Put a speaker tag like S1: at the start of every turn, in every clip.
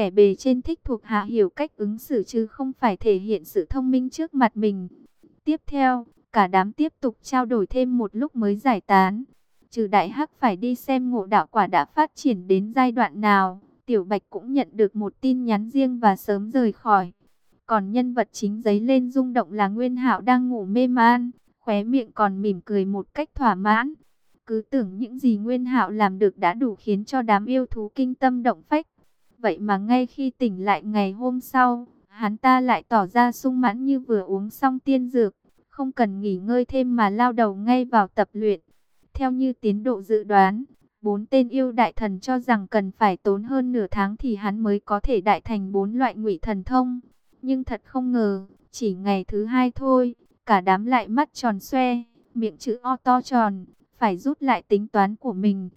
S1: kẻ bề trên thích thuộc hạ hiểu cách ứng xử chứ không phải thể hiện sự thông minh trước mặt mình. Tiếp theo, cả đám tiếp tục trao đổi thêm một lúc mới giải tán. Trừ đại hắc phải đi xem ngộ đạo quả đã phát triển đến giai đoạn nào, Tiểu Bạch cũng nhận được một tin nhắn riêng và sớm rời khỏi. Còn nhân vật chính giấy lên rung động là Nguyên Hạo đang ngủ mê man, khóe miệng còn mỉm cười một cách thỏa mãn. Cứ tưởng những gì Nguyên Hạo làm được đã đủ khiến cho đám yêu thú kinh tâm động phách. Vậy mà ngay khi tỉnh lại ngày hôm sau, hắn ta lại tỏ ra sung mãn như vừa uống xong tiên dược, không cần nghỉ ngơi thêm mà lao đầu ngay vào tập luyện. Theo như tiến độ dự đoán, bốn tên yêu đại thần cho rằng cần phải tốn hơn nửa tháng thì hắn mới có thể đại thành bốn loại ngụy thần thông. Nhưng thật không ngờ, chỉ ngày thứ hai thôi, cả đám lại mắt tròn xoe, miệng chữ O to tròn, phải rút lại tính toán của mình.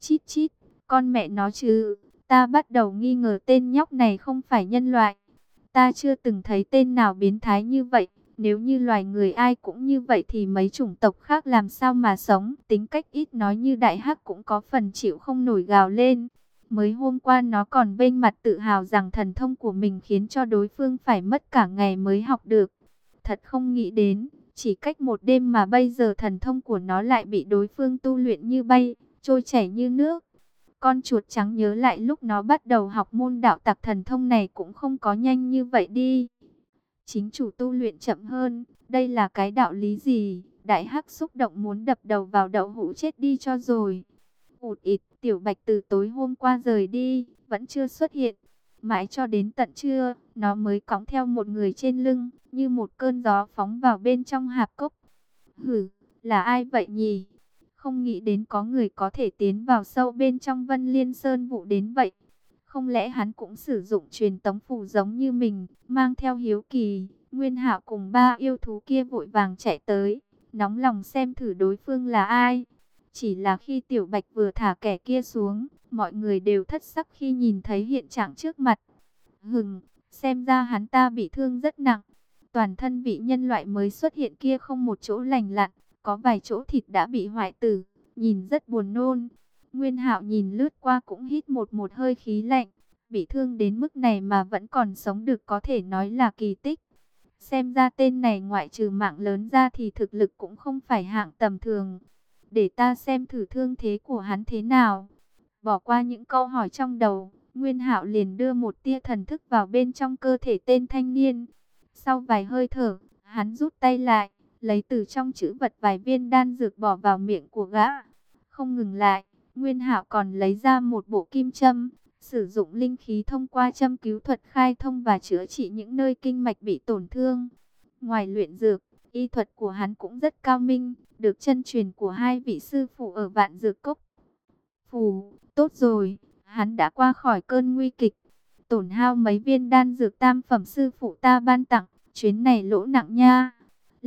S1: Chít chít, con mẹ nó chứ, ta bắt đầu nghi ngờ tên nhóc này không phải nhân loại. Ta chưa từng thấy tên nào biến thái như vậy. Nếu như loài người ai cũng như vậy thì mấy chủng tộc khác làm sao mà sống. Tính cách ít nói như đại hắc cũng có phần chịu không nổi gào lên. Mới hôm qua nó còn bên mặt tự hào rằng thần thông của mình khiến cho đối phương phải mất cả ngày mới học được. Thật không nghĩ đến, chỉ cách một đêm mà bây giờ thần thông của nó lại bị đối phương tu luyện như bay, trôi chảy như nước. Con chuột trắng nhớ lại lúc nó bắt đầu học môn đạo tặc thần thông này cũng không có nhanh như vậy đi. Chính chủ tu luyện chậm hơn, đây là cái đạo lý gì? Đại hắc xúc động muốn đập đầu vào đậu hũ chết đi cho rồi. Ụt ịt, tiểu bạch từ tối hôm qua rời đi, vẫn chưa xuất hiện. Mãi cho đến tận trưa, nó mới cõng theo một người trên lưng, như một cơn gió phóng vào bên trong hạp cốc. Hử, là ai vậy nhỉ? Không nghĩ đến có người có thể tiến vào sâu bên trong Vân Liên Sơn vụ đến vậy. Không lẽ hắn cũng sử dụng truyền tống phù giống như mình, mang theo hiếu kỳ, Nguyên Hạo cùng ba yêu thú kia vội vàng chạy tới, nóng lòng xem thử đối phương là ai. Chỉ là khi Tiểu Bạch vừa thả kẻ kia xuống, mọi người đều thất sắc khi nhìn thấy hiện trạng trước mặt. Hừng, xem ra hắn ta bị thương rất nặng. Toàn thân vị nhân loại mới xuất hiện kia không một chỗ lành lặn, có vài chỗ thịt đã bị hoại tử, nhìn rất buồn nôn. Nguyên Hạo nhìn lướt qua cũng hít một một hơi khí lạnh, bị thương đến mức này mà vẫn còn sống được có thể nói là kỳ tích. Xem ra tên này ngoại trừ mạng lớn ra thì thực lực cũng không phải hạng tầm thường. Để ta xem thử thương thế của hắn thế nào. Bỏ qua những câu hỏi trong đầu, Nguyên Hạo liền đưa một tia thần thức vào bên trong cơ thể tên thanh niên. Sau vài hơi thở, hắn rút tay lại, lấy từ trong chữ vật vài viên đan dược bỏ vào miệng của gã. Không ngừng lại, Nguyên Hạo còn lấy ra một bộ kim châm, sử dụng linh khí thông qua châm cứu thuật khai thông và chữa trị những nơi kinh mạch bị tổn thương. Ngoài luyện dược, y thuật của hắn cũng rất cao minh, được chân truyền của hai vị sư phụ ở vạn dược cốc. Phù, tốt rồi, hắn đã qua khỏi cơn nguy kịch. Tổn hao mấy viên đan dược tam phẩm sư phụ ta ban tặng, chuyến này lỗ nặng nha.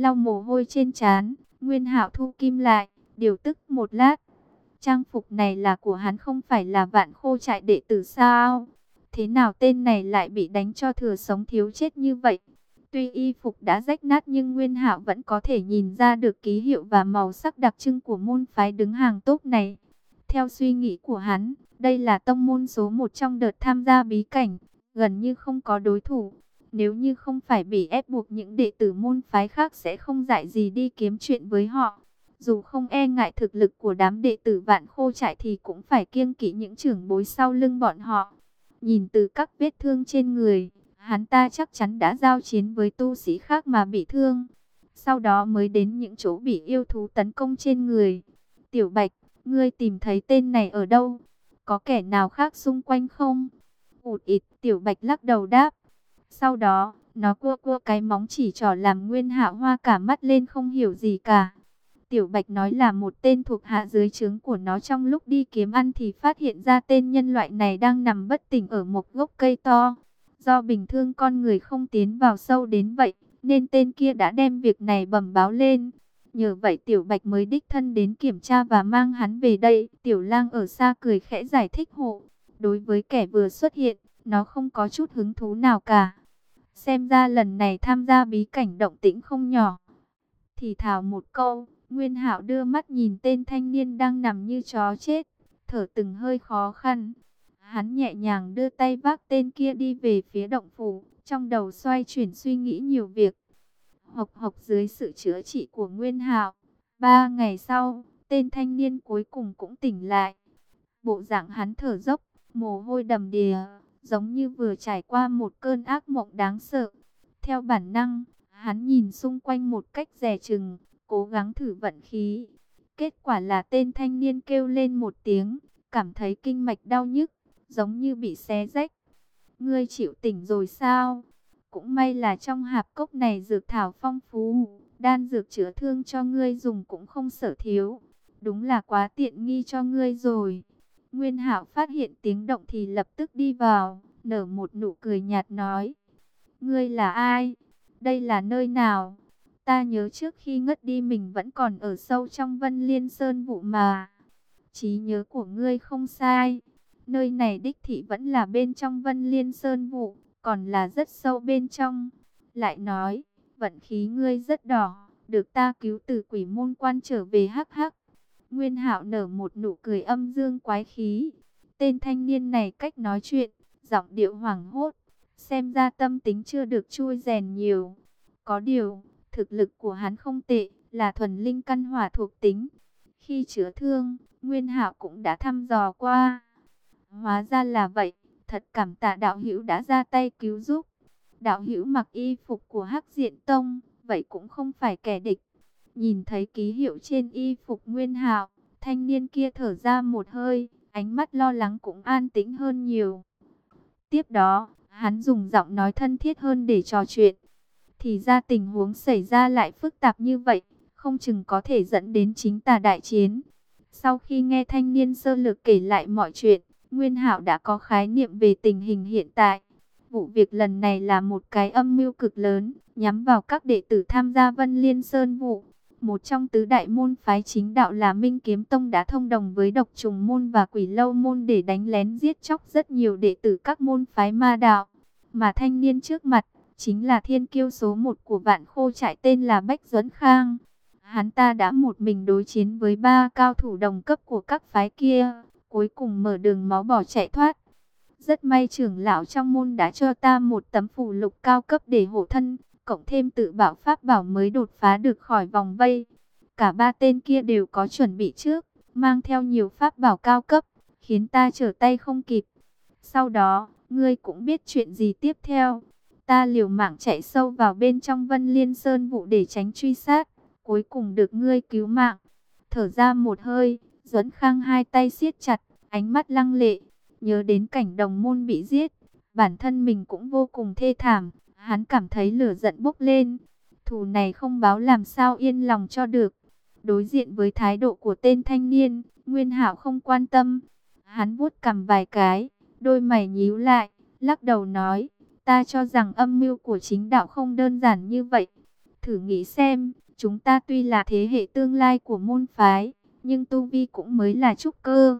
S1: Lau mồ hôi trên trán, Nguyên Hạo thu kim lại, điều tức một lát, Trang phục này là của hắn không phải là vạn khô trại đệ tử sao? Thế nào tên này lại bị đánh cho thừa sống thiếu chết như vậy? Tuy y phục đã rách nát nhưng Nguyên Hạo vẫn có thể nhìn ra được ký hiệu và màu sắc đặc trưng của môn phái đứng hàng tốt này. Theo suy nghĩ của hắn, đây là tông môn số một trong đợt tham gia bí cảnh, gần như không có đối thủ. Nếu như không phải bị ép buộc những đệ tử môn phái khác sẽ không dạy gì đi kiếm chuyện với họ. Dù không e ngại thực lực của đám đệ tử vạn khô trại thì cũng phải kiêng kỵ những trưởng bối sau lưng bọn họ. Nhìn từ các vết thương trên người, hắn ta chắc chắn đã giao chiến với tu sĩ khác mà bị thương. Sau đó mới đến những chỗ bị yêu thú tấn công trên người. Tiểu Bạch, ngươi tìm thấy tên này ở đâu? Có kẻ nào khác xung quanh không? Ụt ịt, Tiểu Bạch lắc đầu đáp. Sau đó, nó cua cua cái móng chỉ trỏ làm nguyên hạ hoa cả mắt lên không hiểu gì cả. Tiểu Bạch nói là một tên thuộc hạ dưới trướng của nó trong lúc đi kiếm ăn thì phát hiện ra tên nhân loại này đang nằm bất tỉnh ở một gốc cây to. Do bình thường con người không tiến vào sâu đến vậy, nên tên kia đã đem việc này bẩm báo lên. Nhờ vậy Tiểu Bạch mới đích thân đến kiểm tra và mang hắn về đây. Tiểu lang ở xa cười khẽ giải thích hộ. Đối với kẻ vừa xuất hiện, nó không có chút hứng thú nào cả. Xem ra lần này tham gia bí cảnh động tĩnh không nhỏ. Thì thào một câu, Nguyên Hạo đưa mắt nhìn tên thanh niên đang nằm như chó chết, thở từng hơi khó khăn. Hắn nhẹ nhàng đưa tay vác tên kia đi về phía động phủ, trong đầu xoay chuyển suy nghĩ nhiều việc. Hộc hộc dưới sự chữa trị của Nguyên Hạo, ba ngày sau, tên thanh niên cuối cùng cũng tỉnh lại. Bộ dạng hắn thở dốc, mồ hôi đầm đìa, giống như vừa trải qua một cơn ác mộng đáng sợ. Theo bản năng, hắn nhìn xung quanh một cách dè chừng, cố gắng thử vận khí. Kết quả là tên thanh niên kêu lên một tiếng, cảm thấy kinh mạch đau nhức, giống như bị xé rách. Ngươi chịu tỉnh rồi sao? Cũng may là trong hạp cốc này dược thảo phong phú, đan dược chữa thương cho ngươi dùng cũng không sở thiếu. Đúng là quá tiện nghi cho ngươi rồi. Nguyên Hạo phát hiện tiếng động thì lập tức đi vào, nở một nụ cười nhạt nói. Ngươi là ai? Đây là nơi nào? Ta nhớ trước khi ngất đi mình vẫn còn ở sâu trong Vân Liên Sơn vụ mà. Trí nhớ của ngươi không sai. Nơi này đích thị vẫn là bên trong Vân Liên Sơn vụ, còn là rất sâu bên trong. Lại nói, vận khí ngươi rất đỏ, được ta cứu từ quỷ môn quan trở về hắc hắc. Nguyên Hạo nở một nụ cười âm dương quái khí. Tên thanh niên này cách nói chuyện, giọng điệu hoảng hốt, xem ra tâm tính chưa được chui rèn nhiều. Có điều, thực lực của hắn không tệ, là thuần linh căn hỏa thuộc tính. Khi chữa thương, Nguyên Hạo cũng đã thăm dò qua. Hóa ra là vậy, thật cảm tạ đạo hữu đã ra tay cứu giúp. Đạo hữu mặc y phục của Hắc Diện Tông, vậy cũng không phải kẻ địch. Nhìn thấy ký hiệu trên y phục Nguyên Hạo, thanh niên kia thở ra một hơi, ánh mắt lo lắng cũng an tĩnh hơn nhiều. Tiếp đó, hắn dùng giọng nói thân thiết hơn để trò chuyện. Thì ra tình huống xảy ra lại phức tạp như vậy, không chừng có thể dẫn đến chính tà đại chiến. Sau khi nghe thanh niên sơ lược kể lại mọi chuyện, Nguyên Hạo đã có khái niệm về tình hình hiện tại. Vụ việc lần này là một cái âm mưu cực lớn, nhắm vào các đệ tử tham gia Vân Liên Sơn vụ. Một trong tứ đại môn phái chính đạo là Minh Kiếm Tông đã thông đồng với độc trùng môn và quỷ lâu môn để đánh lén giết chóc rất nhiều đệ tử các môn phái ma đạo. Mà thanh niên trước mặt, chính là thiên kiêu số một của vạn khô trại tên là Bách Duấn Khang. Hắn ta đã một mình đối chiến với ba cao thủ đồng cấp của các phái kia, cuối cùng mở đường máu bỏ chạy thoát. Rất may trưởng lão trong môn đã cho ta một tấm phù lục cao cấp để hộ thân, cộng thêm tự bảo pháp bảo mới đột phá được khỏi vòng vây. Cả ba tên kia đều có chuẩn bị trước, mang theo nhiều pháp bảo cao cấp, khiến ta trở tay không kịp. Sau đó, ngươi cũng biết chuyện gì tiếp theo. Ta liều mạng chạy sâu vào bên trong Vân Liên Sơn vụ để tránh truy sát, cuối cùng được ngươi cứu mạng. Thở ra một hơi, Duẫn Khang hai tay siết chặt, ánh mắt lăng lệ, nhớ đến cảnh đồng môn bị giết, bản thân mình cũng vô cùng thê thảm, hắn cảm thấy lửa giận bốc lên. Thù này không báo làm sao yên lòng cho được. Đối diện với thái độ của tên thanh niên, Nguyên Hạo không quan tâm. Hắn vuốt cầm vài cái, đôi mày nhíu lại, lắc đầu nói, ta cho rằng âm mưu của chính đạo không đơn giản như vậy. Thử nghĩ xem, chúng ta tuy là thế hệ tương lai của môn phái, nhưng tu vi cũng mới là trúc cơ.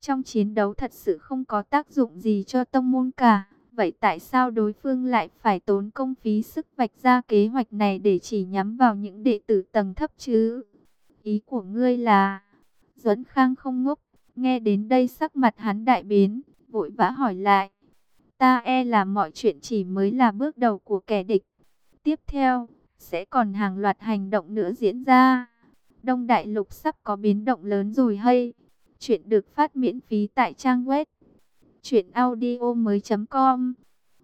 S1: Trong chiến đấu thật sự không có tác dụng gì cho tông môn cả. Vậy tại sao đối phương lại phải tốn công phí sức vạch ra kế hoạch này để chỉ nhắm vào những đệ tử tầng thấp chứ? Ý của ngươi là... Duẫn Khang không ngốc, nghe đến đây sắc mặt hắn đại biến, vội vã hỏi lại. Ta e là mọi chuyện chỉ mới là bước đầu của kẻ địch. Tiếp theo, sẽ còn hàng loạt hành động nữa diễn ra. Đông Đại Lục sắp có biến động lớn rồi hay? Chuyện được phát miễn phí tại trang web Chuyện audio mới com.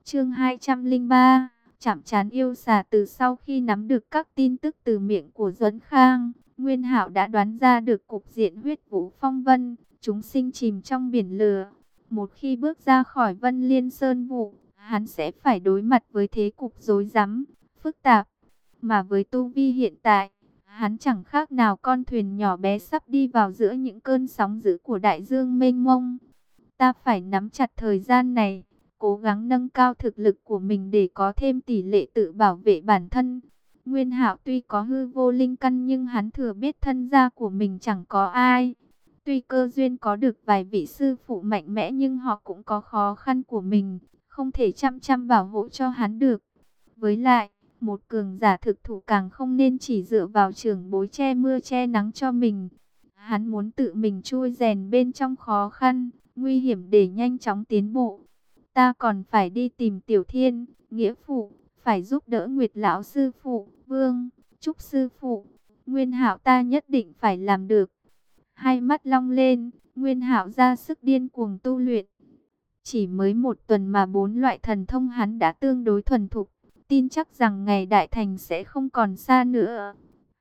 S1: Chương 203 Chạm chán yêu xà từ sau khi nắm được các tin tức từ miệng của Duẫn Khang Nguyên Hạo đã đoán ra được cục diện huyết vũ phong vân Chúng sinh chìm trong biển lửa. Một khi bước ra khỏi vân liên sơn vụ Hắn sẽ phải đối mặt với thế cục rối rắm, phức tạp. Mà với tu vi hiện tại Hắn chẳng khác nào con thuyền nhỏ bé sắp đi vào giữa những cơn sóng dữ của đại dương mênh mông. Ta phải nắm chặt thời gian này, cố gắng nâng cao thực lực của mình để có thêm tỷ lệ tự bảo vệ bản thân. Nguyên Hạo tuy có hư vô linh căn nhưng hắn thừa biết thân gia của mình chẳng có ai. Tuy cơ duyên có được vài vị sư phụ mạnh mẽ nhưng họ cũng có khó khăn của mình, không thể chăm chăm bảo hộ cho hắn được. Với lại, một cường giả thực thủ càng không nên chỉ dựa vào trường bối che mưa che nắng cho mình. Hắn muốn tự mình chui rèn bên trong khó khăn, nguy hiểm để nhanh chóng tiến bộ. Ta còn phải đi tìm Tiểu Thiên, nghĩa phụ, phải giúp đỡ Nguyệt lão sư phụ, Vương, Trúc sư phụ. Nguyên Hạo ta nhất định phải làm được. Hai mắt long lên, Nguyên Hạo ra sức điên cuồng tu luyện. Chỉ mới một tuần mà bốn loại thần thông hắn đã tương đối thuần thục, tin chắc rằng ngày đại thành sẽ không còn xa nữa.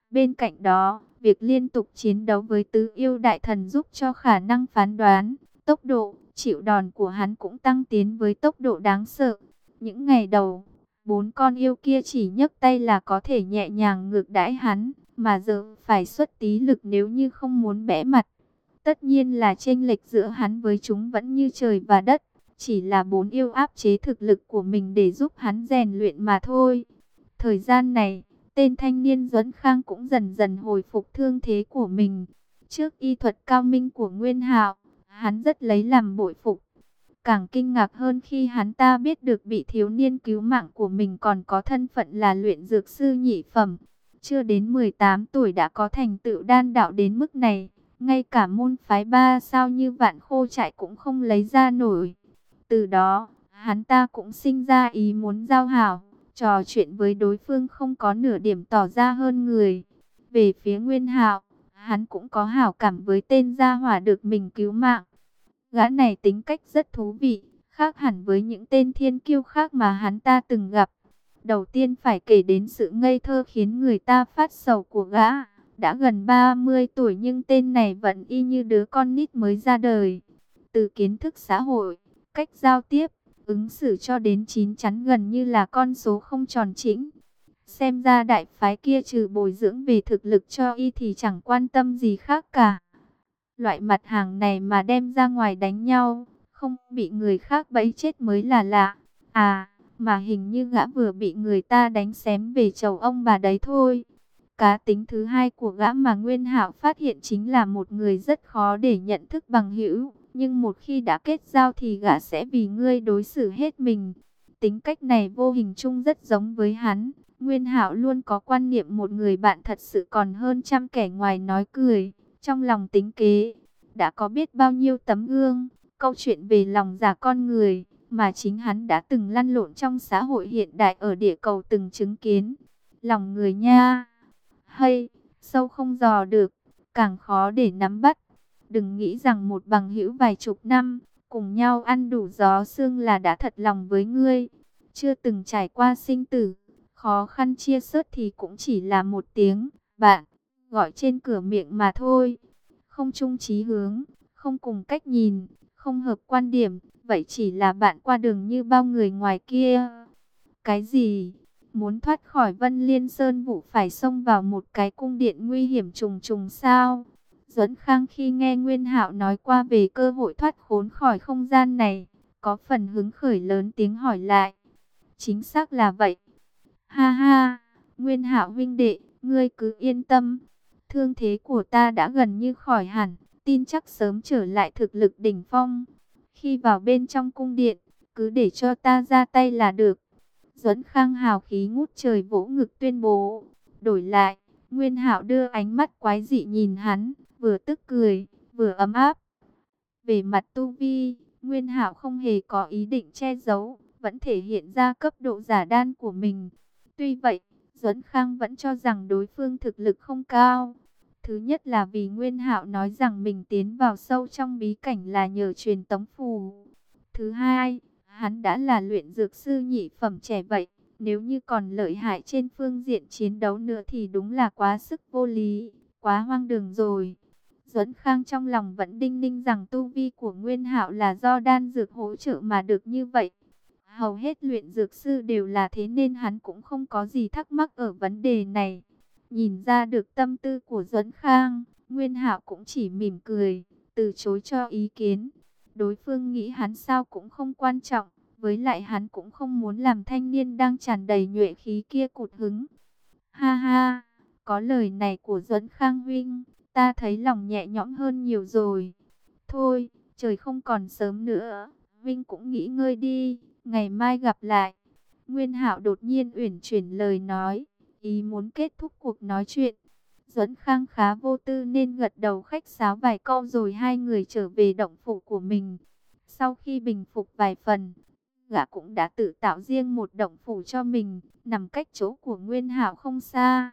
S1: Bên cạnh đó, việc liên tục chiến đấu với tứ yêu đại thần giúp cho khả năng phán đoán, tốc độ, chịu đòn của hắn cũng tăng tiến với tốc độ đáng sợ. Những ngày đầu, bốn con yêu kia chỉ nhấc tay là có thể nhẹ nhàng ngược đãi hắn, mà giờ phải xuất tí lực nếu như không muốn bẽ mặt. Tất nhiên là chênh lệch giữa hắn với chúng vẫn như trời và đất, chỉ là bốn yêu áp chế thực lực của mình để giúp hắn rèn luyện mà thôi. Thời gian này, tên thanh niên Duẫn Khang cũng dần dần hồi phục thương thế của mình. Trước y thuật cao minh của Nguyên Hạo, hắn rất lấy làm bội phục. Càng kinh ngạc hơn khi hắn ta biết được bị thiếu niên cứu mạng của mình còn có thân phận là luyện dược sư nhị phẩm. Chưa đến 18 tuổi đã có thành tựu đan đạo đến mức này, ngay cả môn phái ba sao như vạn khô trại cũng không lấy ra nổi. Từ đó, hắn ta cũng sinh ra ý muốn giao hảo, trò chuyện với đối phương không có nửa điểm tỏ ra hơn người. Về phía Nguyên Hạo, hắn cũng có hảo cảm với tên gia hỏa được mình cứu mạng. Gã này tính cách rất thú vị, khác hẳn với những tên thiên kiêu khác mà hắn ta từng gặp. Đầu tiên phải kể đến sự ngây thơ khiến người ta phát sầu của gã. Đã gần 30 tuổi nhưng tên này vẫn y như đứa con nít mới ra đời. Từ kiến thức xã hội, cách giao tiếp, ứng xử cho đến chín chắn gần như là con số không tròn chỉnh. Xem ra đại phái kia trừ bồi dưỡng về thực lực cho y thì chẳng quan tâm gì khác cả. Loại mặt hàng này mà đem ra ngoài đánh nhau, không bị người khác bẫy chết mới là lạ. À, mà hình như gã vừa bị người ta đánh xém về chầu ông bà đấy thôi. Cá tính thứ hai của gã mà Nguyên Hạo phát hiện chính là một người rất khó để nhận thức bằng hữu, nhưng một khi đã kết giao thì gã sẽ vì ngươi đối xử hết mình. Tính cách này vô hình chung rất giống với hắn. Nguyên Hạo luôn có quan niệm một người bạn thật sự còn hơn trăm kẻ ngoài nói cười, trong lòng tính kế. Đã có biết bao nhiêu tấm gương, câu chuyện về lòng giả con người, mà chính hắn đã từng lăn lộn trong xã hội hiện đại ở địa cầu từng chứng kiến. Lòng người nha, hay, sâu không dò được, càng khó để nắm bắt. Đừng nghĩ rằng một bằng hữu vài chục năm, cùng nhau ăn đủ gió xương là đã thật lòng với ngươi. Chưa từng trải qua sinh tử, khó khăn chia sớt thì cũng chỉ là một tiếng, bạn, gọi trên cửa miệng mà thôi. Không chung chí hướng, không cùng cách nhìn, không hợp quan điểm, vậy chỉ là bạn qua đường như bao người ngoài kia. Cái gì? Muốn thoát khỏi Vân Liên Sơn vụ phải xông vào một cái cung điện nguy hiểm trùng trùng sao? Duẫn Khang khi nghe Nguyên Hạo nói qua về cơ hội thoát khốn khỏi không gian này, có phần hứng khởi lớn tiếng hỏi lại. Chính xác là vậy. Ha ha, Nguyên Hạo huynh đệ, ngươi cứ yên tâm. Thương thế của ta đã gần như khỏi hẳn, tin chắc sớm trở lại thực lực đỉnh phong. Khi vào bên trong cung điện, cứ để cho ta ra tay là được. Duẫn Khang hào khí ngút trời vỗ ngực tuyên bố. Đổi lại, Nguyên Hạo đưa ánh mắt quái dị nhìn hắn, vừa tức cười, vừa ấm áp. Về mặt tu vi, Nguyên Hạo không hề có ý định che giấu, vẫn thể hiện ra cấp độ giả đan của mình. Tuy vậy, Duẫn Khang vẫn cho rằng đối phương thực lực không cao. Thứ nhất là vì Nguyên Hạo nói rằng mình tiến vào sâu trong bí cảnh là nhờ truyền tống phù. Thứ hai, hắn đã là luyện dược sư nhị phẩm trẻ vậy, nếu như còn lợi hại trên phương diện chiến đấu nữa thì đúng là quá sức vô lý, quá hoang đường rồi. Duẫn Khang trong lòng vẫn đinh ninh rằng tu vi của Nguyên Hạo là do đan dược hỗ trợ mà được như vậy. Hầu hết luyện dược sư đều là thế nên hắn cũng không có gì thắc mắc ở vấn đề này. Nhìn ra được tâm tư của Duẫn Khang, Nguyên Hạo cũng chỉ mỉm cười, từ chối cho ý kiến. Đối phương nghĩ hắn sao cũng không quan trọng, với lại hắn cũng không muốn làm thanh niên đang tràn đầy nhuệ khí kia cụt hứng. Ha ha, có lời này của Duẫn Khang huynh, ta thấy lòng nhẹ nhõm hơn nhiều rồi. Thôi, trời không còn sớm nữa, Vinh cũng nghĩ ngơi đi, ngày mai gặp lại. Nguyên Hạo đột nhiên uyển chuyển lời nói, ý muốn kết thúc cuộc nói chuyện. Duẫn Khang khá vô tư nên gật đầu khách sáo vài câu rồi hai người trở về động phủ của mình. Sau khi bình phục vài phần, gã cũng đã tự tạo riêng một động phủ cho mình, nằm cách chỗ của Nguyên Hạo không xa.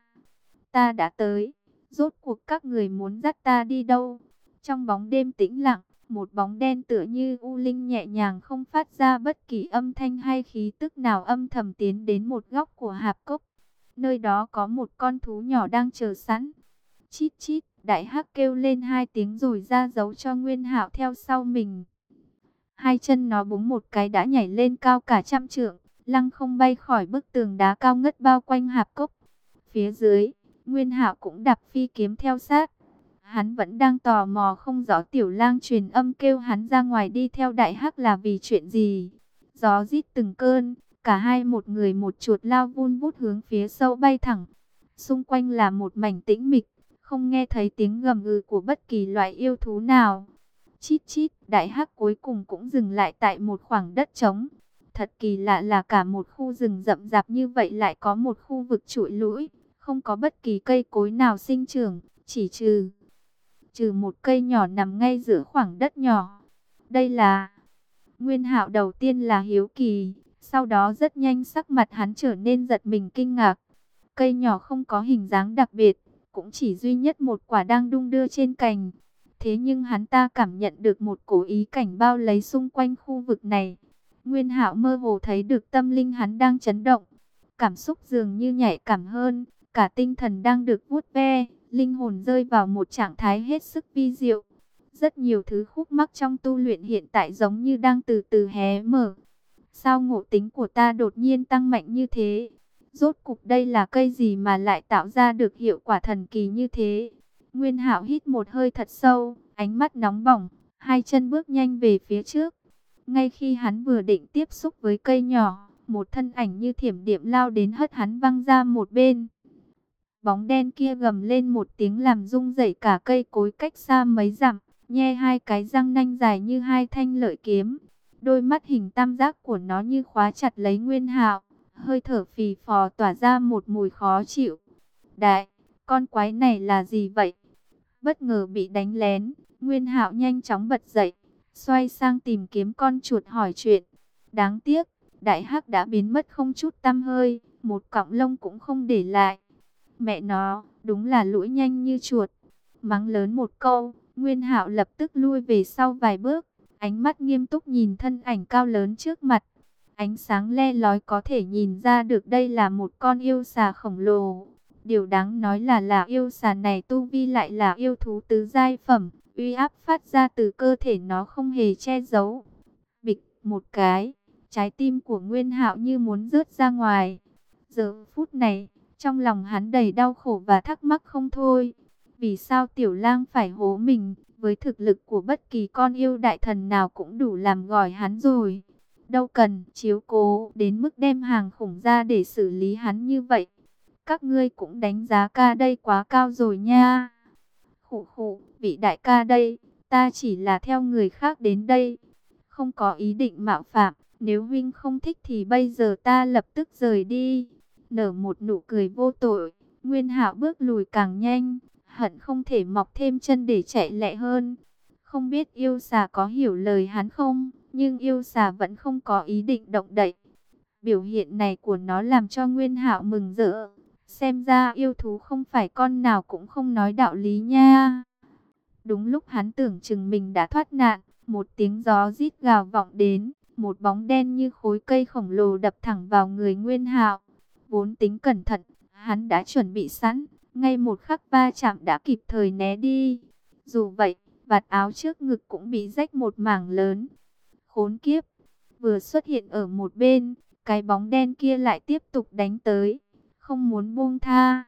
S1: Ta đã tới, rốt cuộc các người muốn dắt ta đi đâu? Trong bóng đêm tĩnh lặng, một bóng đen tựa như u linh nhẹ nhàng không phát ra bất kỳ âm thanh hay khí tức nào âm thầm tiến đến một góc của hạp cốc. Nơi đó có một con thú nhỏ đang chờ sẵn. Chít chít, đại hắc kêu lên hai tiếng rồi ra dấu cho Nguyên Hạo theo sau mình. Hai chân nó búng một cái đã nhảy lên cao cả trăm trượng, lăng không bay khỏi bức tường đá cao ngất bao quanh hạp cốc. Phía dưới, Nguyên Hạo cũng đạp phi kiếm theo sát. Hắn vẫn đang tò mò không rõ tiểu lang truyền âm kêu hắn ra ngoài đi theo đại hắc là vì chuyện gì. Gió rít từng cơn, cả hai một người một chuột lao vun vút hướng phía sâu bay thẳng. Xung quanh là một mảnh tĩnh mịch, không nghe thấy tiếng gầm gừ của bất kỳ loại yêu thú nào. Chít chít, đại hắc cuối cùng cũng dừng lại tại một khoảng đất trống. Thật kỳ lạ là cả một khu rừng rậm rạp như vậy lại có một khu vực trụi lũi, không có bất kỳ cây cối nào sinh trưởng, chỉ trừ trừ một cây nhỏ nằm ngay giữa khoảng đất nhỏ. Đây là Nguyên Hạo đầu tiên là hiếu kỳ, sau đó rất nhanh sắc mặt hắn trở nên giật mình kinh ngạc. Cây nhỏ không có hình dáng đặc biệt, cũng chỉ duy nhất một quả đang đung đưa trên cành. Thế nhưng hắn ta cảm nhận được một cố ý cảnh bao lấy xung quanh khu vực này. Nguyên Hạo mơ hồ thấy được tâm linh hắn đang chấn động, cảm xúc dường như nhạy cảm hơn, cả tinh thần đang được vuốt ve linh hồn rơi vào một trạng thái hết sức vi diệu. Rất nhiều thứ khúc mắc trong tu luyện hiện tại giống như đang từ từ hé mở. Sao ngộ tính của ta đột nhiên tăng mạnh như thế? Rốt cục đây là cây gì mà lại tạo ra được hiệu quả thần kỳ như thế? Nguyên Hạo hít một hơi thật sâu, ánh mắt nóng bỏng, hai chân bước nhanh về phía trước. Ngay khi hắn vừa định tiếp xúc với cây nhỏ, một thân ảnh như thiểm điểm lao đến hất hắn văng ra một bên. Bóng đen kia gầm lên một tiếng làm rung rẩy cả cây cối cách xa mấy dặm, nhe hai cái răng nanh dài như hai thanh lợi kiếm. Đôi mắt hình tam giác của nó như khóa chặt lấy Nguyên Hạo, hơi thở phì phò tỏa ra một mùi khó chịu. Đại, con quái này là gì vậy? Bất ngờ bị đánh lén, Nguyên Hạo nhanh chóng bật dậy, xoay sang tìm kiếm con chuột hỏi chuyện. Đáng tiếc, đại hắc đã biến mất không chút tăm hơi, một cọng lông cũng không để lại. Mẹ nó, đúng là lũi nhanh như chuột. Mắng lớn một câu, Nguyên Hạo lập tức lui về sau vài bước, ánh mắt nghiêm túc nhìn thân ảnh cao lớn trước mặt. Ánh sáng le lói có thể nhìn ra được đây là một con yêu xà khổng lồ. Điều đáng nói là là yêu xà này tu vi lại là yêu thú tứ giai phẩm, uy áp phát ra từ cơ thể nó không hề che giấu. Bịch một cái, trái tim của Nguyên Hạo như muốn rớt ra ngoài. Giờ phút này, trong lòng hắn đầy đau khổ và thắc mắc không thôi. Vì sao tiểu lang phải hố mình, với thực lực của bất kỳ con yêu đại thần nào cũng đủ làm gỏi hắn rồi. Đâu cần chiếu cố đến mức đem hàng khủng ra để xử lý hắn như vậy. Các ngươi cũng đánh giá ca đây quá cao rồi nha. Khụ khụ, vị đại ca đây, ta chỉ là theo người khác đến đây. Không có ý định mạo phạm, nếu huynh không thích thì bây giờ ta lập tức rời đi nở một nụ cười vô tội. Nguyên Hạo bước lùi càng nhanh, hận không thể mọc thêm chân để chạy lẹ hơn. Không biết yêu xà có hiểu lời hắn không, nhưng yêu xà vẫn không có ý định động đậy. Biểu hiện này của nó làm cho Nguyên Hạo mừng rỡ. Xem ra yêu thú không phải con nào cũng không nói đạo lý nha. Đúng lúc hắn tưởng chừng mình đã thoát nạn, một tiếng gió rít gào vọng đến, một bóng đen như khối cây khổng lồ đập thẳng vào người Nguyên Hạo. Vốn tính cẩn thận, hắn đã chuẩn bị sẵn, ngay một khắc ba chạm đã kịp thời né đi. Dù vậy, vạt áo trước ngực cũng bị rách một mảng lớn. Khốn kiếp, vừa xuất hiện ở một bên, cái bóng đen kia lại tiếp tục đánh tới, không muốn buông tha.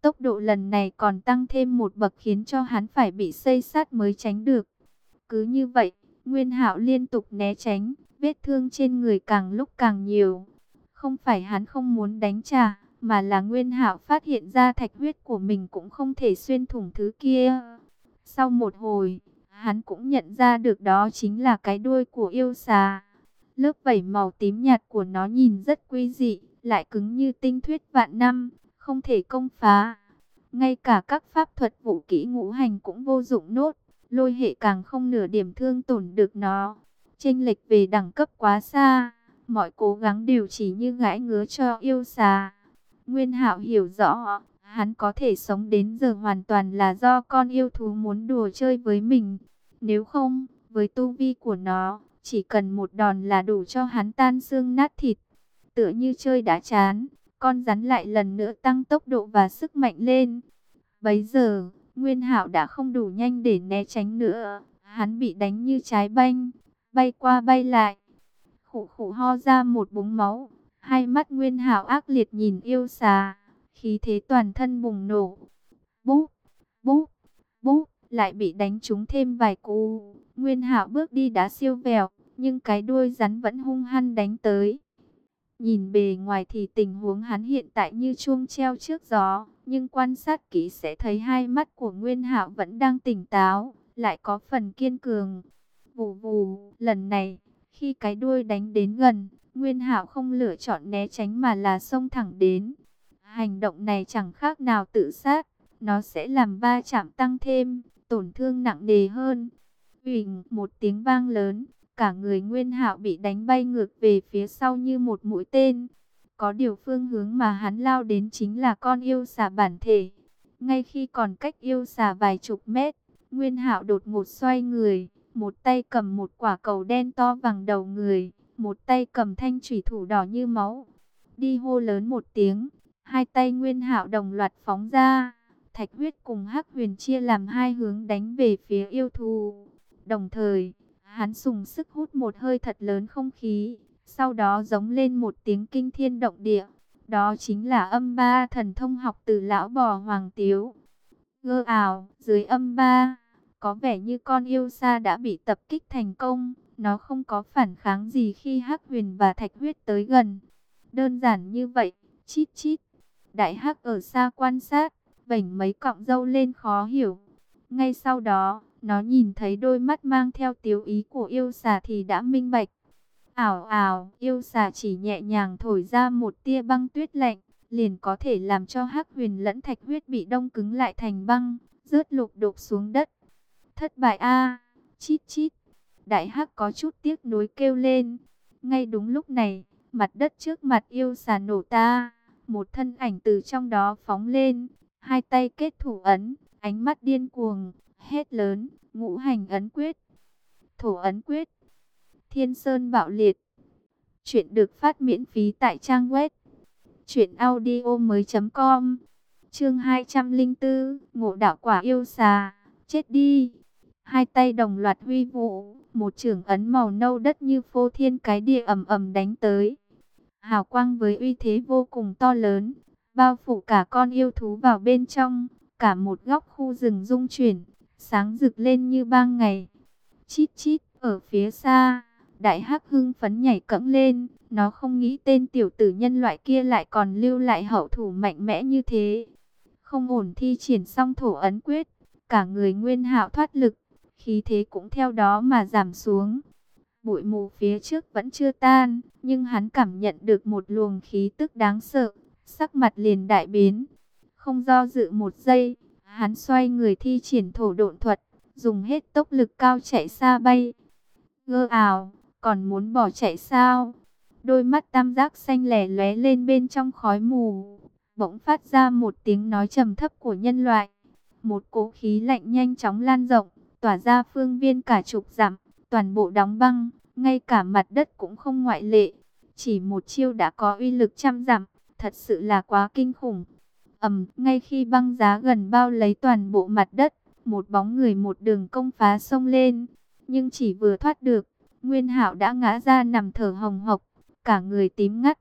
S1: Tốc độ lần này còn tăng thêm một bậc khiến cho hắn phải bị xây sát mới tránh được. Cứ như vậy, Nguyên Hạo liên tục né tránh, vết thương trên người càng lúc càng nhiều. Không phải hắn không muốn đánh trả, mà là Nguyên Hạo phát hiện ra thạch huyết của mình cũng không thể xuyên thủng thứ kia. Sau một hồi, hắn cũng nhận ra được đó chính là cái đuôi của yêu xà. Lớp vảy màu tím nhạt của nó nhìn rất quý dị, lại cứng như tinh thuyết vạn năm, không thể công phá. Ngay cả các pháp thuật vũ kỹ ngũ hành cũng vô dụng nốt, lôi hệ càng không nửa điểm thương tổn được nó. chênh lệch về đẳng cấp quá xa, mọi cố gắng đều chỉ như gãi ngứa cho yêu xà. Nguyên Hạo hiểu rõ, hắn có thể sống đến giờ hoàn toàn là do con yêu thú muốn đùa chơi với mình. Nếu không, với tu vi của nó, chỉ cần một đòn là đủ cho hắn tan xương nát thịt. Tựa như chơi đã chán, con rắn lại lần nữa tăng tốc độ và sức mạnh lên. Bấy giờ, Nguyên Hạo đã không đủ nhanh để né tránh nữa, hắn bị đánh như trái banh, bay qua bay lại khụ khụ ho ra một búng máu, hai mắt Nguyên Hạo ác liệt nhìn yêu xà, khí thế toàn thân bùng nổ. Búp, búp, búp, lại bị đánh trúng thêm vài cú. Nguyên Hạo bước đi đá siêu vẹo, nhưng cái đuôi rắn vẫn hung hăng đánh tới. Nhìn bề ngoài thì tình huống hắn hiện tại như chuông treo trước gió, nhưng quan sát kỹ sẽ thấy hai mắt của Nguyên Hạo vẫn đang tỉnh táo, lại có phần kiên cường. Vù vù, lần này, khi cái đuôi đánh đến gần, Nguyên Hạo không lựa chọn né tránh mà là xông thẳng đến. Hành động này chẳng khác nào tự sát, nó sẽ làm va chạm tăng thêm, tổn thương nặng nề hơn. Huỳnh, một tiếng vang lớn, cả người Nguyên Hạo bị đánh bay ngược về phía sau như một mũi tên. Có điều phương hướng mà hắn lao đến chính là con yêu xà bản thể. Ngay khi còn cách yêu xà vài chục mét, Nguyên Hạo đột ngột xoay người, một tay cầm một quả cầu đen to vàng đầu người, một tay cầm thanh thủy thủ đỏ như máu. Đi hô lớn một tiếng, hai tay Nguyên Hạo đồng loạt phóng ra, Thạch Huyết cùng Hắc Huyền chia làm hai hướng đánh về phía yêu thú. Đồng thời, hắn sùng sức hút một hơi thật lớn không khí, sau đó giống lên một tiếng kinh thiên động địa. Đó chính là âm ba thần thông học từ lão bò hoàng tiếu. Gơ ảo, dưới âm ba, có vẻ như con yêu sa đã bị tập kích thành công. Nó không có phản kháng gì khi hắc huyền và thạch huyết tới gần. Đơn giản như vậy, chít chít. Đại hắc ở xa quan sát, vảnh mấy cọng râu lên khó hiểu. Ngay sau đó, nó nhìn thấy đôi mắt mang theo tiếu ý của yêu xà thì đã minh bạch. Ảo ảo, yêu xà chỉ nhẹ nhàng thổi ra một tia băng tuyết lạnh, liền có thể làm cho hắc huyền lẫn thạch huyết bị đông cứng lại thành băng, rớt lục đục xuống đất. Thất bại a chít chít. Đại hắc có chút tiếc nuối kêu lên. Ngay đúng lúc này, mặt đất trước mặt yêu xà nổ ta. Một thân ảnh từ trong đó phóng lên, hai tay kết thủ ấn, ánh mắt điên cuồng, hét lớn, ngũ hành ấn quyết, thổ ấn quyết, thiên sơn bạo liệt. Chuyện được phát miễn phí tại trang web truyệnaudiomoi.com. Chương 204, Ngộ đạo quả yêu xà, chết đi. Hai tay đồng loạt huy vũ, một trường ấn màu nâu đất như phô thiên cái địa ầm ầm đánh tới. Hào quang với uy thế vô cùng to lớn, bao phủ cả con yêu thú vào bên trong, cả một góc khu rừng rung chuyển, sáng rực lên như ban ngày. Chít chít, ở phía xa, đại hắc hưng phấn nhảy cẫng lên, nó không nghĩ tên tiểu tử nhân loại kia lại còn lưu lại hậu thủ mạnh mẽ như thế. Không ổn thi triển xong thổ ấn quyết, cả người nguyên hạo thoát lực, khí thế cũng theo đó mà giảm xuống. Bụi mù phía trước vẫn chưa tan, nhưng hắn cảm nhận được một luồng khí tức đáng sợ, sắc mặt liền đại biến. Không do dự một giây, hắn xoay người thi triển thổ độn thuật, dùng hết tốc lực cao chạy xa bay. Gơ ảo, còn muốn bỏ chạy sao? Đôi mắt tam giác xanh lẻ lóe lên bên trong khói mù, bỗng phát ra một tiếng nói trầm thấp của nhân loại. Một cỗ khí lạnh nhanh chóng lan rộng, tỏa ra phương viên cả chục dặm, toàn bộ đóng băng, ngay cả mặt đất cũng không ngoại lệ. Chỉ một chiêu đã có uy lực trăm dặm, thật sự là quá kinh khủng. ầm, ngay khi băng giá gần bao lấy toàn bộ mặt đất, một bóng người một đường công phá sông lên, nhưng chỉ vừa thoát được, Nguyên Hạo đã ngã ra nằm thở hồng hộc, cả người tím ngắt,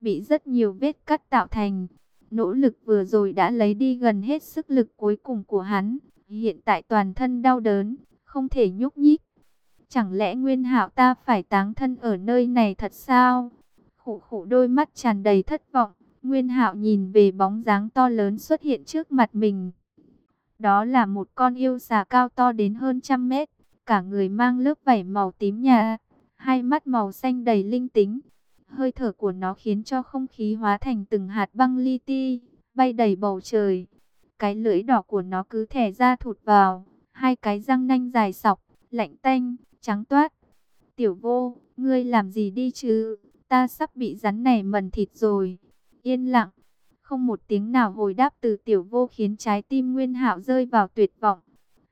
S1: bị rất nhiều vết cắt tạo thành. Nỗ lực vừa rồi đã lấy đi gần hết sức lực cuối cùng của hắn, hiện tại toàn thân đau đớn, không thể nhúc nhích. Chẳng lẽ Nguyên Hạo ta phải táng thân ở nơi này thật sao? Khụ khụ đôi mắt tràn đầy thất vọng, Nguyên Hạo nhìn về bóng dáng to lớn xuất hiện trước mặt mình. Đó là một con yêu xà cao to đến hơn trăm mét, cả người mang lớp vảy màu tím nhà, hai mắt màu xanh đầy linh tính. Hơi thở của nó khiến cho không khí hóa thành từng hạt băng li ti, bay đầy bầu trời. Cái lưỡi đỏ của nó cứ thẻ ra thụt vào, hai cái răng nanh dài sọc, lạnh tanh, trắng toát. Tiểu vô, ngươi làm gì đi chứ? Ta sắp bị rắn này mần thịt rồi. Yên lặng, không một tiếng nào hồi đáp từ tiểu vô khiến trái tim Nguyên Hạo rơi vào tuyệt vọng.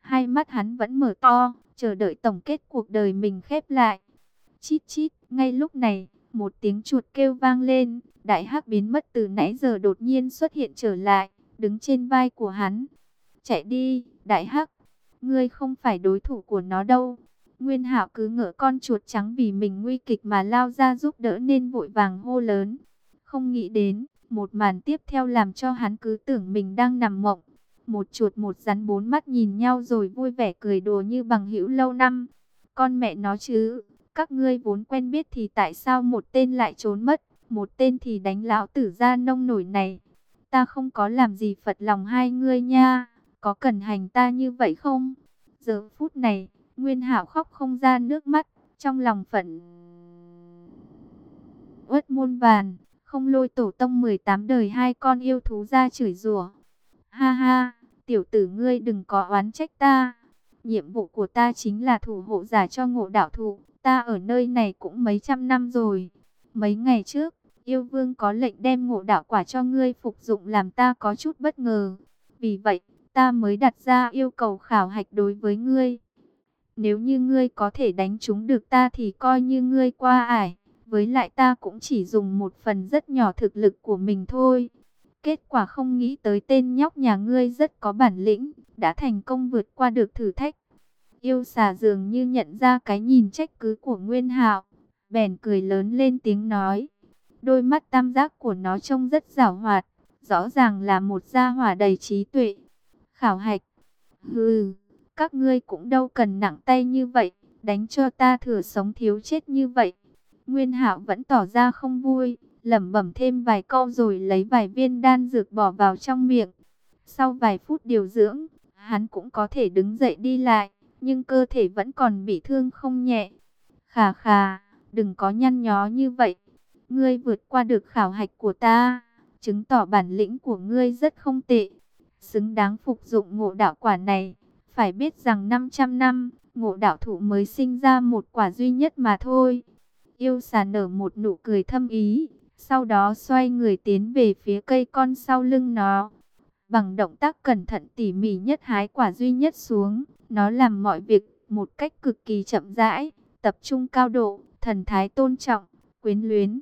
S1: Hai mắt hắn vẫn mở to, chờ đợi tổng kết cuộc đời mình khép lại. Chít chít, ngay lúc này, một tiếng chuột kêu vang lên, đại hắc biến mất từ nãy giờ đột nhiên xuất hiện trở lại, đứng trên vai của hắn. Chạy đi, đại hắc, ngươi không phải đối thủ của nó đâu. Nguyên Hạo cứ ngỡ con chuột trắng vì mình nguy kịch mà lao ra giúp đỡ nên vội vàng hô lớn. Không nghĩ đến, một màn tiếp theo làm cho hắn cứ tưởng mình đang nằm mộng. Một chuột một rắn bốn mắt nhìn nhau rồi vui vẻ cười đùa như bằng hữu lâu năm. Con mẹ nó chứ, các ngươi vốn quen biết thì tại sao một tên lại trốn mất, một tên thì đánh lão tử ra nông nổi này. Ta không có làm gì phật lòng hai ngươi nha, có cần hành ta như vậy không? Giờ phút này, Nguyên hảo khóc không ra nước mắt, trong lòng phận uất muôn vàn, không lôi tổ tông 18 đời hai con yêu thú ra chửi rủa. Ha ha, tiểu tử ngươi đừng có oán trách ta. Nhiệm vụ của ta chính là thủ hộ giả cho ngộ đạo thụ. Ta ở nơi này cũng mấy trăm năm rồi. Mấy ngày trước, yêu vương có lệnh đem ngộ đạo quả cho ngươi phục dụng làm ta có chút bất ngờ. Vì vậy, ta mới đặt ra yêu cầu khảo hạch đối với ngươi. Nếu như ngươi có thể đánh trúng được ta thì coi như ngươi qua ải. Với lại ta cũng chỉ dùng một phần rất nhỏ thực lực của mình thôi. Kết quả không nghĩ tới tên nhóc nhà ngươi rất có bản lĩnh, đã thành công vượt qua được thử thách. Yêu xà dường như nhận ra cái nhìn trách cứ của Nguyên Hạo, bèn cười lớn lên tiếng nói. Đôi mắt tam giác của nó trông rất giảo hoạt, rõ ràng là một gia hỏa đầy trí tuệ. Khảo hạch, hừ, các ngươi cũng đâu cần nặng tay như vậy, đánh cho ta thừa sống thiếu chết như vậy. Nguyên Hạo vẫn tỏ ra không vui, lẩm bẩm thêm vài câu rồi lấy vài viên đan dược bỏ vào trong miệng. Sau vài phút điều dưỡng, hắn cũng có thể đứng dậy đi lại, nhưng cơ thể vẫn còn bị thương không nhẹ. Khà khà, đừng có nhăn nhó như vậy. Ngươi vượt qua được khảo hạch của ta, chứng tỏ bản lĩnh của ngươi rất không tệ. Xứng đáng phục dụng ngộ đạo quả này. Phải biết rằng 500 năm, ngộ đạo thụ mới sinh ra một quả duy nhất mà thôi. Yêu xà nở một nụ cười thâm ý, sau đó xoay người tiến về phía cây con sau lưng nó. Bằng động tác cẩn thận tỉ mỉ nhất hái quả duy nhất xuống, nó làm mọi việc một cách cực kỳ chậm rãi, tập trung cao độ, thần thái tôn trọng, quyến luyến.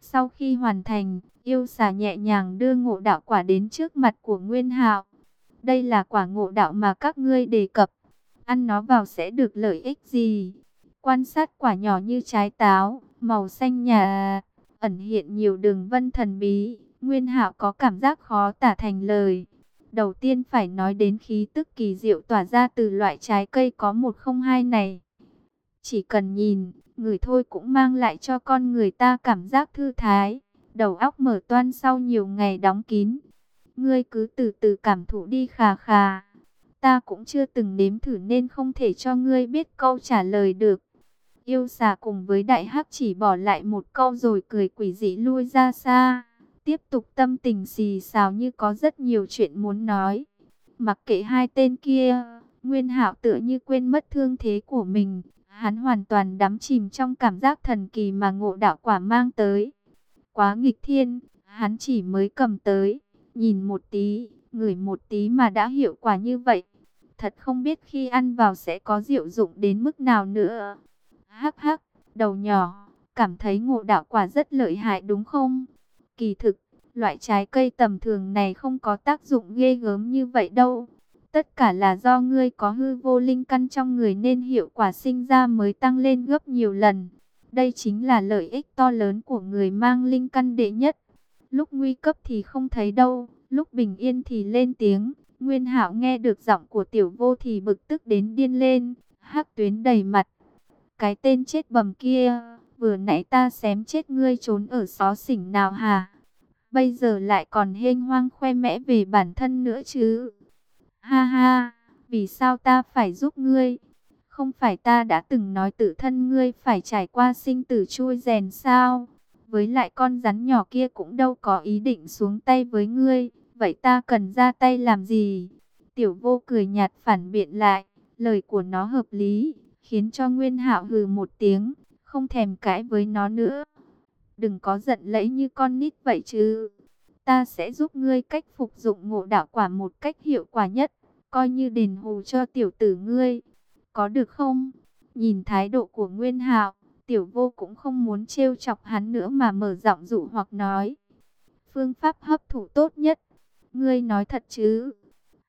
S1: Sau khi hoàn thành, yêu xà nhẹ nhàng đưa ngộ đạo quả đến trước mặt của Nguyên Hạo. Đây là quả ngộ đạo mà các ngươi đề cập. Ăn nó vào sẽ được lợi ích gì? Quan sát quả nhỏ như trái táo, màu xanh nhà, ẩn hiện nhiều đường vân thần bí. Nguyên Hạo có cảm giác khó tả thành lời. Đầu tiên phải nói đến khí tức kỳ diệu tỏa ra từ loại trái cây có một không hai này. Chỉ cần nhìn, người thôi cũng mang lại cho con người ta cảm giác thư thái, đầu óc mở toan sau nhiều ngày đóng kín. Ngươi cứ từ từ cảm thụ đi khà khà. Ta cũng chưa từng nếm thử nên không thể cho ngươi biết câu trả lời được. Yêu xà cùng với đại hắc chỉ bỏ lại một câu rồi cười quỷ dị lui ra xa. Tiếp tục tâm tình xì xào như có rất nhiều chuyện muốn nói. Mặc kệ hai tên kia, Nguyên Hạo tựa như quên mất thương thế của mình. Hắn hoàn toàn đắm chìm trong cảm giác thần kỳ mà ngộ đạo quả mang tới. Quá nghịch thiên, hắn chỉ mới cầm tới, nhìn một tí, ngửi một tí mà đã hiệu quả như vậy. Thật không biết khi ăn vào sẽ có diệu dụng đến mức nào nữa. Hắc hắc, đầu nhỏ, cảm thấy ngộ đạo quả rất lợi hại đúng không? Kỳ thực, loại trái cây tầm thường này không có tác dụng ghê gớm như vậy đâu. Tất cả là do ngươi có hư vô linh căn trong người nên hiệu quả sinh ra mới tăng lên gấp nhiều lần. Đây chính là lợi ích to lớn của người mang linh căn đệ nhất. Lúc nguy cấp thì không thấy đâu, lúc bình yên thì lên tiếng. Nguyên Hạo nghe được giọng của tiểu vô thì bực tức đến điên lên, hắc tuyến đầy mặt. Cái tên chết bầm kia, vừa nãy ta xém chết ngươi trốn ở xó xỉnh nào hả? Bây giờ lại còn hênh hoang khoe mẽ về bản thân nữa chứ? Ha ha, vì sao ta phải giúp ngươi? Không phải ta đã từng nói tự thân ngươi phải trải qua sinh tử chui rèn sao? Với lại con rắn nhỏ kia cũng đâu có ý định xuống tay với ngươi. Vậy ta cần ra tay làm gì? Tiểu vô cười nhạt phản biện lại. Lời của nó hợp lý khiến cho Nguyên Hạo hừ một tiếng, không thèm cãi với nó nữa. Đừng có giận lẫy như con nít vậy chứ. Ta sẽ giúp ngươi cách phục dụng ngộ đạo quả một cách hiệu quả nhất, coi như đền hù cho tiểu tử ngươi. Có được không? Nhìn thái độ của Nguyên Hạo, tiểu vô cũng không muốn trêu chọc hắn nữa mà mở giọng dụ hoặc nói. Phương pháp hấp thụ tốt nhất. Ngươi nói thật chứ?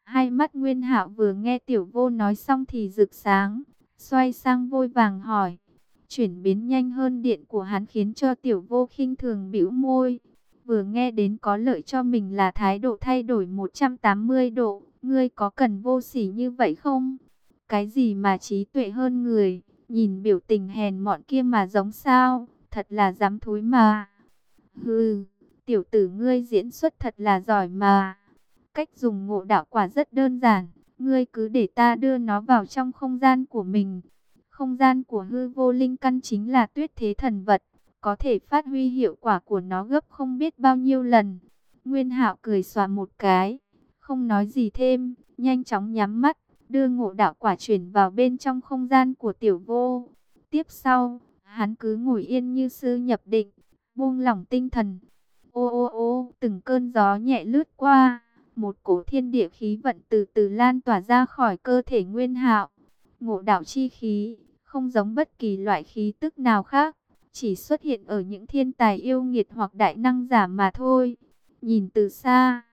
S1: Hai mắt Nguyên Hạo vừa nghe tiểu vô nói xong thì rực sáng, xoay sang vôi vàng hỏi. Chuyển biến nhanh hơn điện của hắn khiến cho tiểu vô khinh thường bĩu môi. Vừa nghe đến có lợi cho mình là thái độ thay đổi 180 độ, ngươi có cần vô sỉ như vậy không? Cái gì mà trí tuệ hơn người, nhìn biểu tình hèn mọn kia mà giống sao, thật là dám thúi mà. Hừ, tiểu tử ngươi diễn xuất thật là giỏi mà. Cách dùng ngộ đạo quả rất đơn giản, ngươi cứ để ta đưa nó vào trong không gian của mình. Không gian của hư vô linh căn chính là tuyết thế thần vật, có thể phát huy hiệu quả của nó gấp không biết bao nhiêu lần. Nguyên hạo cười xòa một cái, không nói gì thêm, nhanh chóng nhắm mắt, đưa ngộ đạo quả chuyển vào bên trong không gian của tiểu vô. Tiếp sau, hắn cứ ngồi yên như sư nhập định, buông lỏng tinh thần. Ô ô ô, từng cơn gió nhẹ lướt qua, một cổ thiên địa khí vận từ từ lan tỏa ra khỏi cơ thể nguyên hạo. Ngộ đạo chi khí, không giống bất kỳ loại khí tức nào khác, chỉ xuất hiện ở những thiên tài yêu nghiệt hoặc đại năng giả mà thôi. Nhìn từ xa,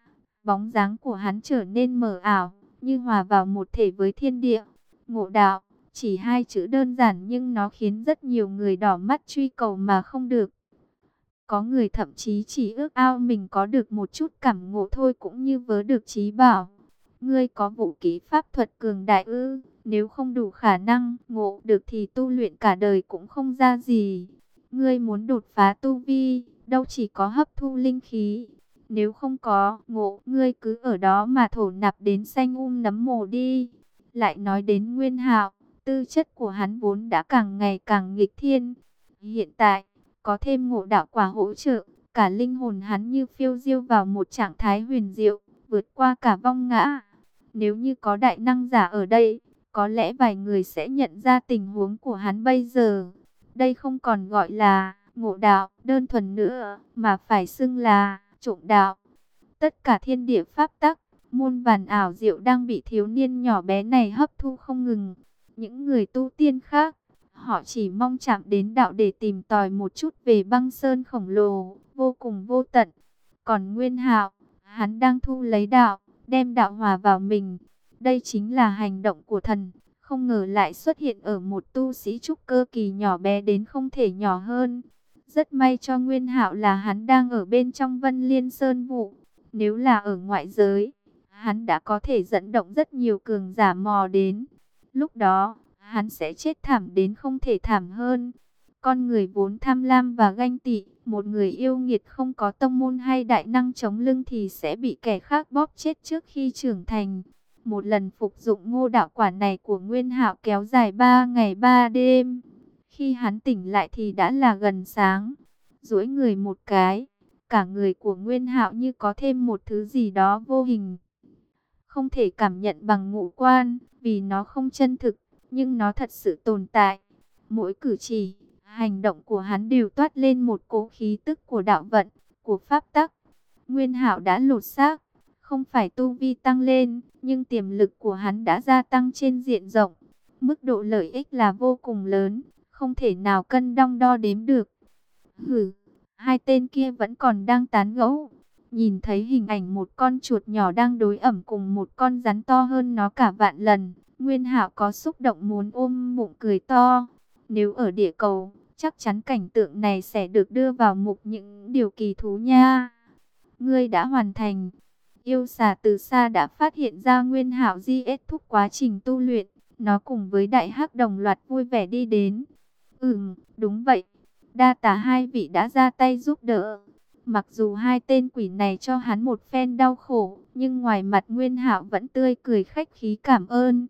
S1: bóng dáng của hắn trở nên mờ ảo, như hòa vào một thể với thiên địa. Ngộ đạo, chỉ hai chữ đơn giản nhưng nó khiến rất nhiều người đỏ mắt truy cầu mà không được. Có người thậm chí chỉ ước ao mình có được một chút cảm ngộ thôi cũng như vớ được trí bảo. Ngươi có vũ ký pháp thuật cường đại ư, nếu không đủ khả năng ngộ được thì tu luyện cả đời cũng không ra gì. Ngươi muốn đột phá tu vi, đâu chỉ có hấp thu linh khí. Nếu không có ngộ, ngươi cứ ở đó mà thổ nạp đến xanh um nấm mồ đi. Lại nói đến nguyên hạo, tư chất của hắn vốn đã càng ngày càng nghịch thiên. Hiện tại, có thêm ngộ đạo quả hỗ trợ, cả linh hồn hắn như phiêu diêu vào một trạng thái huyền diệu, vượt qua cả vong ngã. Nếu như có đại năng giả ở đây, có lẽ vài người sẽ nhận ra tình huống của hắn bây giờ. Đây không còn gọi là ngộ đạo đơn thuần nữa, mà phải xưng là trộm đạo. Tất cả thiên địa pháp tắc, muôn vàn ảo diệu đang bị thiếu niên nhỏ bé này hấp thu không ngừng. Những người tu tiên khác, họ chỉ mong chạm đến đạo để tìm tòi một chút về băng sơn khổng lồ, vô cùng vô tận. Còn Nguyên Hạo, hắn đang thu lấy đạo, đem đạo hòa vào mình. Đây chính là hành động của thần, không ngờ lại xuất hiện ở một tu sĩ trúc cơ kỳ nhỏ bé đến không thể nhỏ hơn. Rất may cho Nguyên Hạo là hắn đang ở bên trong Vân Liên Sơn vụ. Nếu là ở ngoại giới, hắn đã có thể dẫn động rất nhiều cường giả mò đến. Lúc đó, hắn sẽ chết thảm đến không thể thảm hơn. Con người vốn tham lam và ganh tị, một người yêu nghiệt không có tông môn hay đại năng chống lưng thì sẽ bị kẻ khác bóp chết trước khi trưởng thành. Một lần phục dụng ngô đạo quả này của Nguyên Hạo kéo dài 3 ngày 3 đêm. Khi hắn tỉnh lại thì đã là gần sáng. duỗi người một cái, cả người của Nguyên Hạo như có thêm một thứ gì đó vô hình. Không thể cảm nhận bằng ngũ quan, vì nó không chân thực, nhưng nó thật sự tồn tại. Mỗi cử chỉ, hành động của hắn đều toát lên một cố khí tức của đạo vận, của pháp tắc. Nguyên Hạo đã lột xác, không phải tu vi tăng lên, nhưng tiềm lực của hắn đã gia tăng trên diện rộng. Mức độ lợi ích là vô cùng lớn, không thể nào cân đong đo đếm được. Hử, hai tên kia vẫn còn đang tán gẫu. Nhìn thấy hình ảnh một con chuột nhỏ đang đối ẩm cùng một con rắn to hơn nó cả vạn lần. Nguyên Hạo có xúc động muốn ôm bụng cười to. Nếu ở địa cầu, chắc chắn cảnh tượng này sẽ được đưa vào mục những điều kỳ thú nha. Ngươi đã hoàn thành. Yêu xà từ xa đã phát hiện ra Nguyên Hạo di thúc quá trình tu luyện. Nó cùng với đại hắc đồng loạt vui vẻ đi đến. Ừm, đúng vậy. Đa tả hai vị đã ra tay giúp đỡ. Mặc dù hai tên quỷ này cho hắn một phen đau khổ, nhưng ngoài mặt Nguyên Hạo vẫn tươi cười khách khí cảm ơn.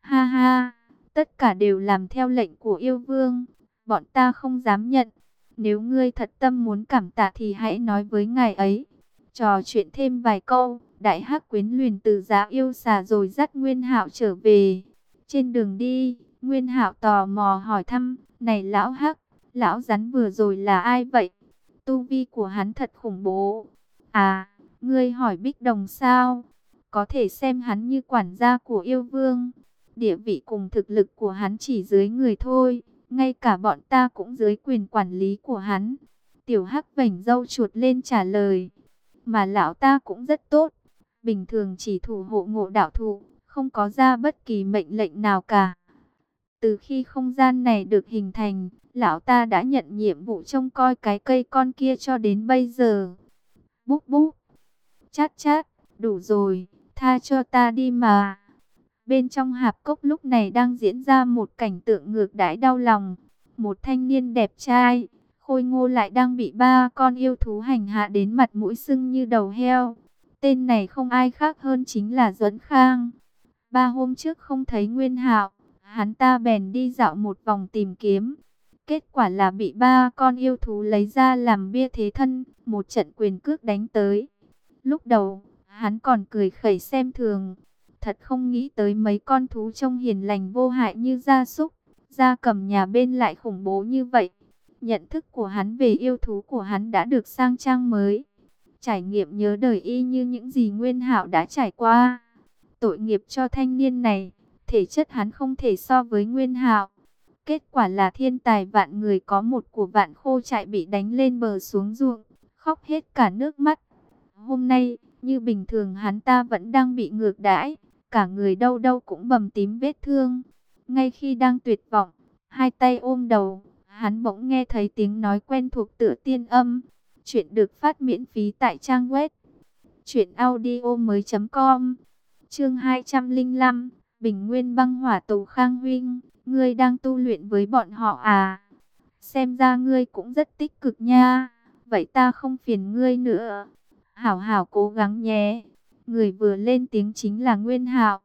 S1: Ha ha, tất cả đều làm theo lệnh của yêu vương, bọn ta không dám nhận. Nếu ngươi thật tâm muốn cảm tạ thì hãy nói với ngài ấy. Trò chuyện thêm vài câu, đại hắc quyến luyền từ giá yêu xà rồi dắt Nguyên Hạo trở về. Trên đường đi, Nguyên Hạo tò mò hỏi thăm, này lão hắc, lão rắn vừa rồi là ai vậy? Tu vi của hắn thật khủng bố. À, ngươi hỏi Bích Đồng sao? Có thể xem hắn như quản gia của yêu vương. Địa vị cùng thực lực của hắn chỉ dưới người thôi. Ngay cả bọn ta cũng dưới quyền quản lý của hắn. Tiểu Hắc vảnh dâu chuột lên trả lời. Mà lão ta cũng rất tốt. Bình thường chỉ thủ hộ ngộ đạo thụ. Không có ra bất kỳ mệnh lệnh nào cả. Từ khi không gian này được hình thành, lão ta đã nhận nhiệm vụ trông coi cái cây con kia cho đến bây giờ. Búp búp, chát chát, đủ rồi, tha cho ta đi mà. Bên trong hạp cốc lúc này đang diễn ra một cảnh tượng ngược đãi đau lòng. Một thanh niên đẹp trai, khôi ngô lại đang bị ba con yêu thú hành hạ đến mặt mũi sưng như đầu heo. Tên này không ai khác hơn chính là Duẫn Khang. Ba hôm trước không thấy Nguyên Hạo, hắn ta bèn đi dạo một vòng tìm kiếm. Kết quả là bị ba con yêu thú lấy ra làm bia thế thân, một trận quyền cước đánh tới. Lúc đầu, hắn còn cười khẩy xem thường. Thật không nghĩ tới mấy con thú trông hiền lành vô hại như gia súc, gia cầm nhà bên lại khủng bố như vậy. Nhận thức của hắn về yêu thú của hắn đã được sang trang mới. Trải nghiệm nhớ đời y như những gì Nguyên Hạo đã trải qua. Tội nghiệp cho thanh niên này, thể chất hắn không thể so với Nguyên Hạo. Kết quả là thiên tài vạn người có một của vạn khô chạy bị đánh lên bờ xuống ruộng, khóc hết cả nước mắt. Hôm nay, như bình thường hắn ta vẫn đang bị ngược đãi, cả người đâu đâu cũng bầm tím vết thương. Ngay khi đang tuyệt vọng, hai tay ôm đầu, hắn bỗng nghe thấy tiếng nói quen thuộc tựa tiên âm. Chuyện được phát miễn phí tại trang web truyệnaudiomoi.com. Chương 205, Bình Nguyên Băng Hỏa Tù Khang Huynh, ngươi đang tu luyện với bọn họ à? Xem ra ngươi cũng rất tích cực nha. Vậy ta không phiền ngươi nữa. Hảo hảo cố gắng nhé. Người vừa lên tiếng chính là Nguyên Hạo.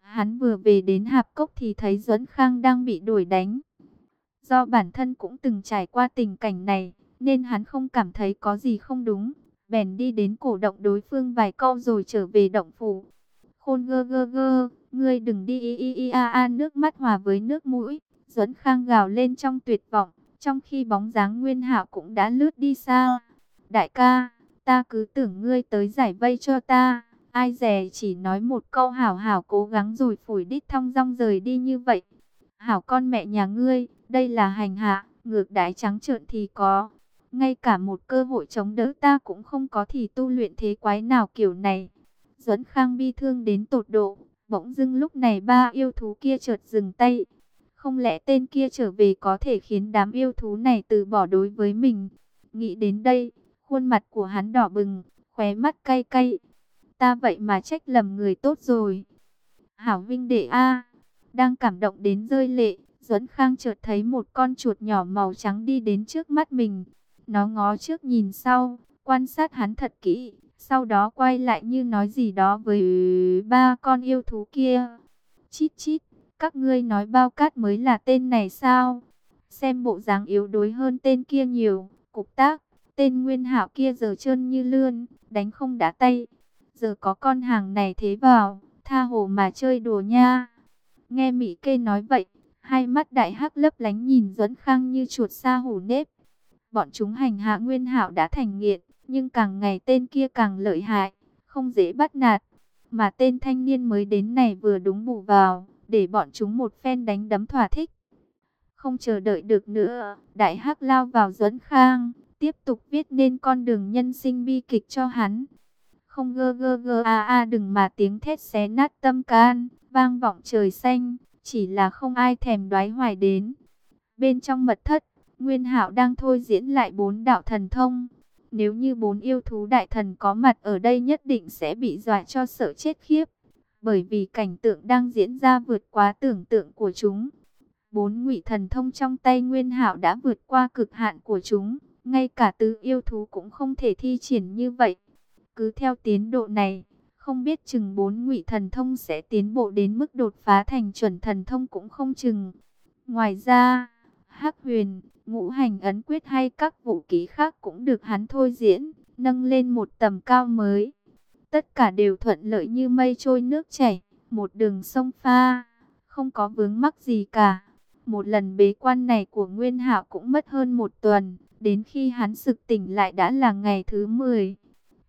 S1: Hắn vừa về đến Hạp Cốc thì thấy Duẫn Khang đang bị đuổi đánh. Do bản thân cũng từng trải qua tình cảnh này, nên hắn không cảm thấy có gì không đúng. Bèn đi đến cổ động đối phương vài câu rồi trở về động phủ. Khôn gơ gơ gơ, ngươi đừng đi y y y a a nước mắt hòa với nước mũi. Duẫn Khang gào lên trong tuyệt vọng, trong khi bóng dáng Nguyên Hạo cũng đã lướt đi xa. Đại ca, ta cứ tưởng ngươi tới giải vây cho ta. Ai dè chỉ nói một câu hảo hảo cố gắng rồi phủi đít thong dong rời đi như vậy. Hảo con mẹ nhà ngươi, đây là hành hạ, ngược đái trắng trợn thì có. Ngay cả một cơ hội chống đỡ ta cũng không có thì tu luyện thế quái nào kiểu này. Duẫn Khang bi thương đến tột độ, bỗng dưng lúc này ba yêu thú kia chợt dừng tay. Không lẽ tên kia trở về có thể khiến đám yêu thú này từ bỏ đối với mình? Nghĩ đến đây, khuôn mặt của hắn đỏ bừng, khóe mắt cay cay. Ta vậy mà trách lầm người tốt rồi. Hảo Vinh Đệ A, đang cảm động đến rơi lệ, Duẫn Khang chợt thấy một con chuột nhỏ màu trắng đi đến trước mắt mình. Nó ngó trước nhìn sau, quan sát hắn thật kỹ, sau đó quay lại như nói gì đó với ừ, ba con yêu thú kia. Chít chít, các ngươi nói bao cát mới là tên này sao? Xem bộ dáng yếu đuối hơn tên kia nhiều. Cục tác, tên nguyên hạo kia giờ trơn như lươn, đánh không đá tay. Giờ có con hàng này thế vào, tha hồ mà chơi đùa nha. Nghe Mỹ kê nói vậy, hai mắt đại hắc lấp lánh nhìn Duẫn Khang như chuột sa hủ nếp. Bọn chúng hành hạ Nguyên Hạo đã thành nghiện, nhưng càng ngày tên kia càng lợi hại, không dễ bắt nạt. Mà tên thanh niên mới đến này vừa đúng bù vào, để bọn chúng một phen đánh đấm thỏa thích. Không chờ đợi được nữa, đại hắc lao vào dẫn Khang, tiếp tục viết nên con đường nhân sinh bi kịch cho hắn. Không gơ gơ gơ a a đừng mà tiếng thét xé nát tâm can, vang vọng trời xanh, chỉ là không ai thèm đoái hoài đến. Bên trong mật thất, Nguyên Hạo đang thôi diễn lại bốn đạo thần thông. Nếu như bốn yêu thú đại thần có mặt ở đây nhất định sẽ bị dọa cho sợ chết khiếp. Bởi vì cảnh tượng đang diễn ra vượt quá tưởng tượng của chúng. Bốn ngụy thần thông trong tay Nguyên Hạo đã vượt qua cực hạn của chúng. Ngay cả tứ yêu thú cũng không thể thi triển như vậy. Cứ theo tiến độ này, không biết chừng bốn ngụy thần thông sẽ tiến bộ đến mức đột phá thành chuẩn thần thông cũng không chừng. Ngoài ra, hắc huyền, ngũ hành ấn quyết hay các vũ ký khác cũng được hắn thôi diễn, nâng lên một tầm cao mới. Tất cả đều thuận lợi như mây trôi nước chảy, một đường sông pha, không có vướng mắc gì cả. Một lần bế quan này của Nguyên Hạo cũng mất hơn một tuần, đến khi hắn sực tỉnh lại đã là ngày thứ 10.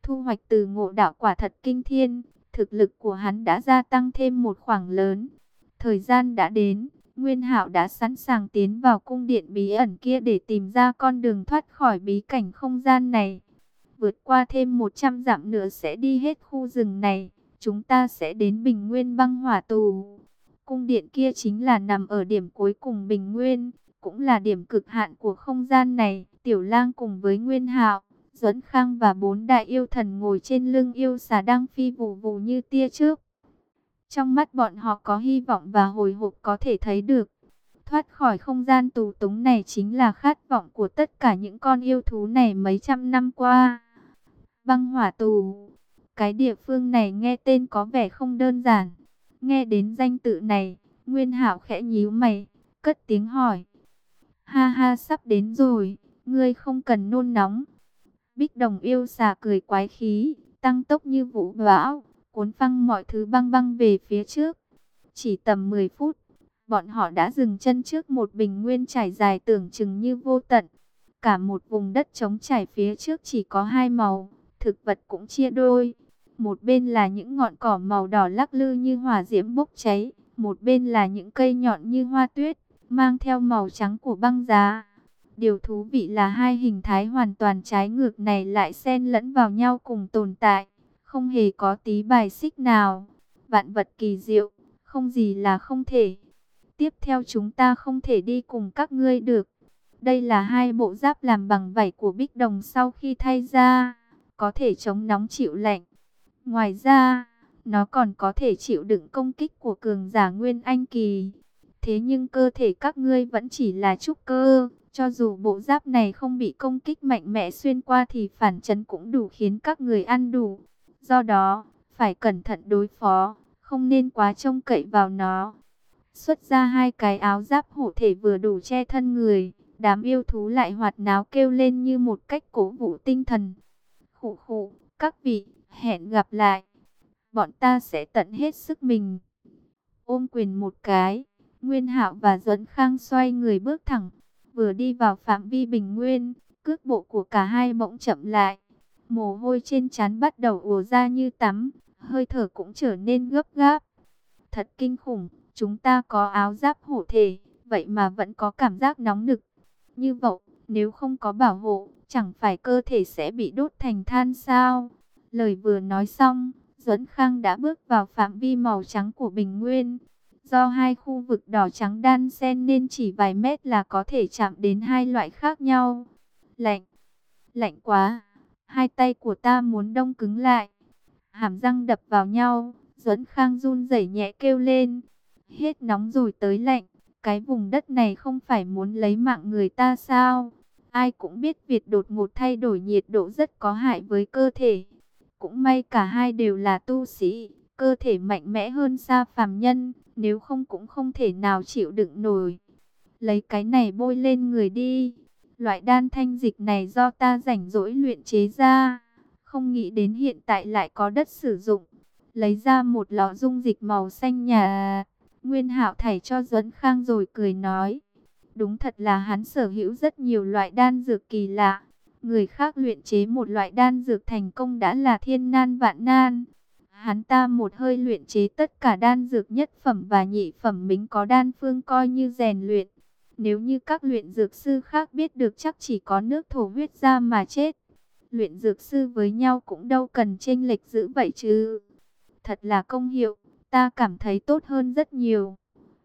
S1: Thu hoạch từ ngộ đạo quả thật kinh thiên, thực lực của hắn đã gia tăng thêm một khoảng lớn. Thời gian đã đến, Nguyên Hạo đã sẵn sàng tiến vào cung điện bí ẩn kia để tìm ra con đường thoát khỏi bí cảnh không gian này. Vượt qua thêm 100 dặm nữa sẽ đi hết khu rừng này, chúng ta sẽ đến Bình Nguyên băng hỏa tù. Cung điện kia chính là nằm ở điểm cuối cùng Bình Nguyên, cũng là điểm cực hạn của không gian này. Tiểu lang cùng với Nguyên Hạo, Duẫn Khang và bốn đại yêu thần ngồi trên lưng yêu xà đang phi vù vù như tia trước. Trong mắt bọn họ có hy vọng và hồi hộp có thể thấy được. Thoát khỏi không gian tù túng này chính là khát vọng của tất cả những con yêu thú này mấy trăm năm qua. Băng hỏa tù. Cái địa phương này nghe tên có vẻ không đơn giản. Nghe đến danh tự này, Nguyên hảo khẽ nhíu mày, cất tiếng hỏi. Ha ha sắp đến rồi, ngươi không cần nôn nóng. Bích đồng yêu xà cười quái khí, tăng tốc như vũ bão, cuốn phăng mọi thứ băng băng về phía trước. Chỉ tầm 10 phút, bọn họ đã dừng chân trước một bình nguyên trải dài tưởng chừng như vô tận. Cả một vùng đất trống trải phía trước chỉ có hai màu, thực vật cũng chia đôi. Một bên là những ngọn cỏ màu đỏ lắc lư như hỏa diễm bốc cháy, một bên là những cây nhọn như hoa tuyết, mang theo màu trắng của băng giá. Điều thú vị là hai hình thái hoàn toàn trái ngược này lại xen lẫn vào nhau cùng tồn tại, không hề có tí bài xích nào. Vạn vật kỳ diệu, không gì là không thể. Tiếp theo chúng ta không thể đi cùng các ngươi được. Đây là hai bộ giáp làm bằng vảy của bích đồng sau khi thay ra, có thể chống nóng chịu lạnh. Ngoài ra, nó còn có thể chịu đựng công kích của cường giả Nguyên Anh Kỳ. Thế nhưng cơ thể các ngươi vẫn chỉ là trúc cơ, cho dù bộ giáp này không bị công kích mạnh mẽ xuyên qua thì phản chấn cũng đủ khiến các người ăn đủ. Do đó, phải cẩn thận đối phó, không nên quá trông cậy vào nó. Xuất ra hai cái áo giáp hộ thể vừa đủ che thân người, đám yêu thú lại hoạt náo kêu lên như một cách cổ vũ tinh thần. Khụ khụ, các vị, hẹn gặp lại. Bọn ta sẽ tận hết sức mình. Ôm quyền một cái, Nguyên Hạo và Duẫn Khang xoay người bước thẳng Vừa đi vào phạm vi bình nguyên, cước bộ của cả hai bỗng chậm lại. Mồ hôi trên trán bắt đầu ùa ra như tắm, hơi thở cũng trở nên gấp gáp. Thật kinh khủng, chúng ta có áo giáp hộ thể, vậy mà vẫn có cảm giác nóng nực. Như vậy, nếu không có bảo hộ, chẳng phải cơ thể sẽ bị đốt thành than sao? Lời vừa nói xong, Duẫn Khang đã bước vào phạm vi màu trắng của bình nguyên. Do hai khu vực đỏ trắng đan xen nên chỉ vài mét là có thể chạm đến hai loại khác nhau. Lạnh, lạnh quá, hai tay của ta muốn đông cứng lại. Hàm răng đập vào nhau, Duẫn Khang run rẩy nhẹ kêu lên. Hết nóng rồi tới lạnh, cái vùng đất này không phải muốn lấy mạng người ta sao? Ai cũng biết việc đột ngột thay đổi nhiệt độ rất có hại với cơ thể. Cũng may cả hai đều là tu sĩ, cơ thể mạnh mẽ hơn xa phàm nhân, nếu không cũng không thể nào chịu đựng nổi. Lấy cái này bôi lên người đi. Loại đan thanh dịch này do ta rảnh rỗi luyện chế ra. Không nghĩ đến hiện tại lại có đất sử dụng. Lấy ra một lọ dung dịch màu xanh nhà. Nguyên hạo thảy cho Duẫn Khang rồi cười nói. Đúng thật là hắn sở hữu rất nhiều loại đan dược kỳ lạ. Người khác luyện chế một loại đan dược thành công đã là thiên nan vạn nan. Hắn ta một hơi luyện chế tất cả đan dược nhất phẩm và nhị phẩm mính có đan phương coi như rèn luyện. Nếu như các luyện dược sư khác biết được chắc chỉ có nước thổ huyết ra mà chết. Luyện dược sư với nhau cũng đâu cần chênh lệch giữ vậy chứ. Thật là công hiệu, ta cảm thấy tốt hơn rất nhiều.